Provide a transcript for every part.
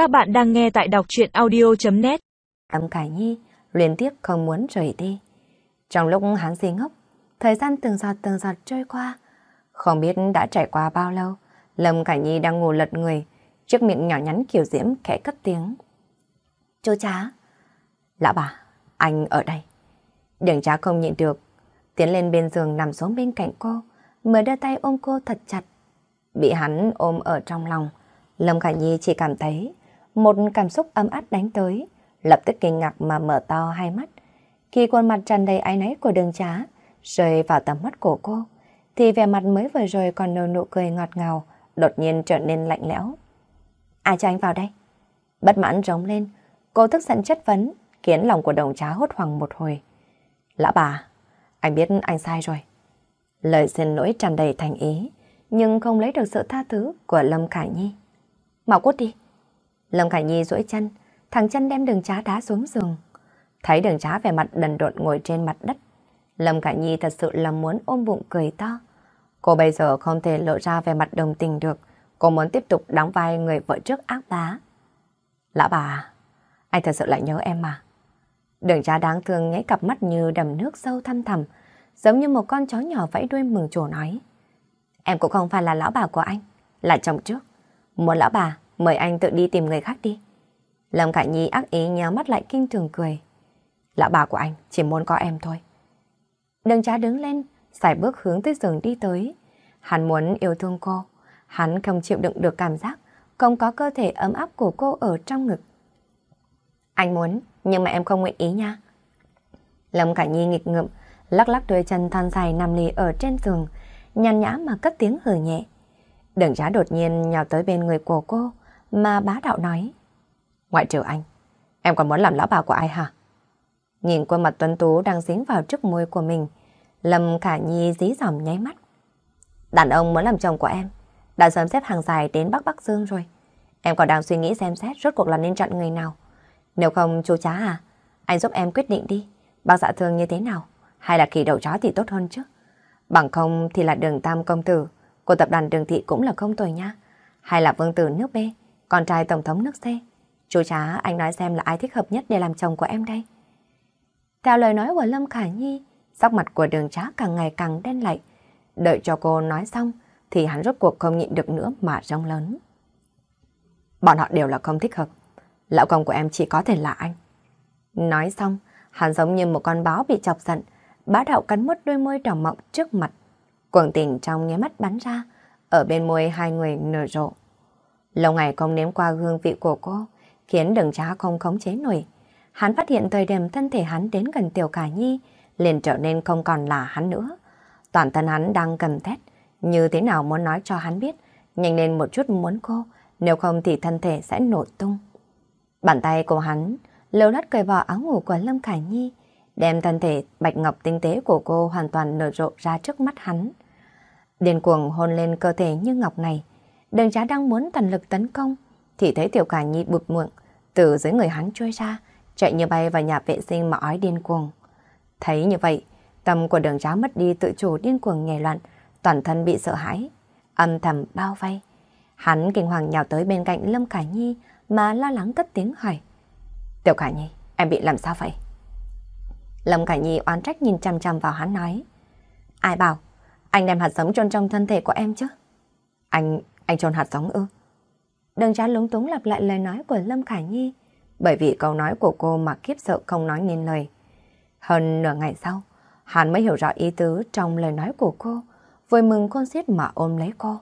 Các bạn đang nghe tại đọc chuyện audio.net Lâm Khải Nhi liên tiếp không muốn rời đi. Trong lúc hắn si ngốc, thời gian từng giọt từng giọt trôi qua. Không biết đã trải qua bao lâu, Lâm Khải Nhi đang ngủ lật người, chiếc miệng nhỏ nhắn kiểu diễm khẽ cất tiếng. Chú chá. Lão bà, anh ở đây. Đường trá không nhịn được, tiến lên bên giường nằm xuống bên cạnh cô, mới đưa tay ôm cô thật chặt. Bị hắn ôm ở trong lòng, Lâm Khải Nhi chỉ cảm thấy một cảm xúc ấm áp đánh tới, lập tức kinh ngạc mà mở to hai mắt. Khi khuôn mặt tràn đầy áy náy của đường trá rơi vào tầm mắt của cô, thì vẻ mặt mới vừa rồi còn nở nụ cười ngọt ngào, đột nhiên trở nên lạnh lẽo. Ai cho anh vào đây? Bất mãn rống lên, cô tức giận chất vấn, khiến lòng của đồng trá hốt hoảng một hồi. Lão bà, anh biết anh sai rồi. Lời xin lỗi tràn đầy thành ý, nhưng không lấy được sự tha thứ của Lâm Khải Nhi. Mau cút đi. Lâm Khải Nhi duỗi chân, thằng chân đem đường trá đá xuống giường. Thấy đường trá vẻ mặt đần độn ngồi trên mặt đất. Lâm Khải Nhi thật sự là muốn ôm bụng cười to. Cô bây giờ không thể lộ ra vẻ mặt đồng tình được. Cô muốn tiếp tục đóng vai người vợ trước ác bá. Lão bà, anh thật sự lại nhớ em mà. Đường trá đáng thương nháy cặp mắt như đầm nước sâu thăm thầm, giống như một con chó nhỏ vẫy đuôi mừng chủ nói. Em cũng không phải là lão bà của anh, là chồng trước. Muốn lão bà, mời anh tự đi tìm người khác đi. Lâm Khải Nhi ác ý nhắm mắt lại kinh thường cười. Lão bà của anh chỉ muốn có em thôi. Đường trá đứng lên, xài bước hướng tới giường đi tới. Hắn muốn yêu thương cô. Hắn không chịu đựng được cảm giác không có cơ thể ấm áp của cô ở trong ngực. Anh muốn, nhưng mà em không nguyện ý nha. Lâm Khải Nhi nghịch ngợm, lắc lắc đôi chân thon dài nằm lì ở trên giường, nhàn nhã mà cất tiếng hừ nhẹ. Đường trá đột nhiên nhào tới bên người của cô, mà bá đạo nói. Ngoại trừ anh, em còn muốn làm lão bà của ai hả? Nhìn khuôn mặt tuấn tú đang dính vào trước môi của mình, Lâm Khả Nhi dí dỏm nháy mắt. Đàn ông muốn làm chồng của em, đã sớm xếp hàng dài đến Bắc Bắc Dương rồi. Em còn đang suy nghĩ xem xét rốt cuộc là nên chọn người nào. Nếu không chú chá à, anh giúp em quyết định đi, bác dạ thương như thế nào, hay là kỳ đầu chó thì tốt hơn chứ. Bằng không thì là đường tam công tử, của tập đoàn đường thị cũng là không tồi nha. Hay là vương tử nước B, con trai tổng thống nước C. Chú chá, anh nói xem là ai thích hợp nhất để làm chồng của em đây. Theo lời nói của Lâm Khả Nhi, sắc mặt của đường trá càng ngày càng đen lại. Đợi cho cô nói xong, thì hắn rốt cuộc không nhịn được nữa mà rong lớn. Bọn họ đều là không thích hợp. Lão công của em chỉ có thể là anh. Nói xong, hắn giống như một con báo bị chọc giận, bá đạo cắn mất đôi môi đỏ mọng trước mặt. Cuồng tình trong nháy mắt bắn ra, ở bên môi hai người nở rộ. Lâu ngày không nếm qua hương vị của cô, khiến đường trá không khống chế nổi. Hắn phát hiện thời điểm thân thể hắn đến gần tiểu cả nhi, liền trở nên không còn là hắn nữa. Toàn thân hắn đang cầm thét, như thế nào muốn nói cho hắn biết, nhanh lên một chút muốn cô, nếu không thì thân thể sẽ nổ tung. Bàn tay của hắn lâu lát cởi bỏ áo ngủ của Lâm Khải Nhi, đem thân thể bạch ngọc tinh tế của cô hoàn toàn nở rộ ra trước mắt hắn. Điền cuồng hôn lên cơ thể như ngọc này, đường trá đang muốn toàn lực tấn công, thì thấy tiểu Khải Nhi bụt muộn từ dưới người hắn trôi ra, chạy như bay vào nhà vệ sinh mà ói điên cuồng. Thấy như vậy, tâm của đường trá mất đi tự chủ điên cuồng nhảy loạn, toàn thân bị sợ hãi, âm thầm bao vây. Hắn kinh hoàng nhào tới bên cạnh Lâm Khải Nhi mà lo lắng cất tiếng hỏi. Tiểu Khải Nhi, em bị làm sao vậy? Lâm Khải Nhi oán trách nhìn chăm chăm vào hắn nói. Ai bảo, anh đem hạt giống trôn trong thân thể của em chứ? Anh, anh trôn hạt giống ư? Đừng trá lúng túng lặp lại lời nói của Lâm Khải Nhi, bởi vì câu nói của cô mà kiếp sợ không nói nên lời. Hơn nửa ngày sau, hắn mới hiểu rõ ý tứ trong lời nói của cô, vui mừng con xiết mà ôm lấy cô.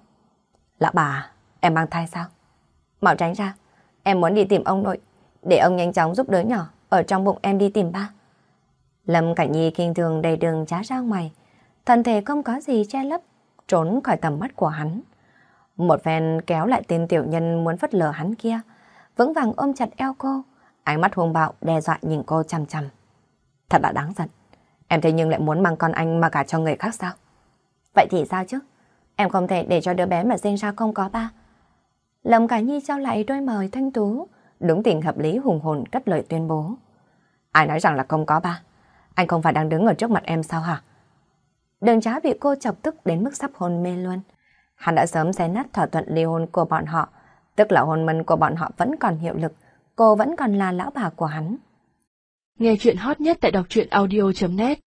Lão bà, em mang thai sao? Mạo tránh ra, em muốn đi tìm ông nội, để ông nhanh chóng giúp đứa nhỏ ở trong bụng em đi tìm ba. Lâm Cảnh Nhi kinh thường đầy đường trá ra ngoài, thân thể không có gì che lấp, trốn khỏi tầm mắt của hắn. Một phen kéo lại tên tiểu nhân muốn phất lờ hắn kia, vững vàng ôm chặt eo cô, ánh mắt hung bạo đe dọa nhìn cô chằm chằm. Thật là đáng giận. Em thế nhưng lại muốn mang con anh mà cả cho người khác sao? Vậy thì sao chứ? Em không thể để cho đứa bé mà sinh ra không có ba. Lâm Cả Nhi trao lại đôi mời thanh tú, đúng tình hợp lý hùng hồn cất lời tuyên bố. Ai nói rằng là không có ba? Anh không phải đang đứng ở trước mặt em sao hả? Đường trá bị cô chọc tức đến mức sắp hôn mê luôn. Hắn đã sớm xé nát thỏa thuận ly hôn của bọn họ Tức là hôn mân của bọn họ vẫn còn hiệu lực, cô vẫn còn là lão bà của hắn. Nghe chuyện hot nhất tại đọc truyện audio.net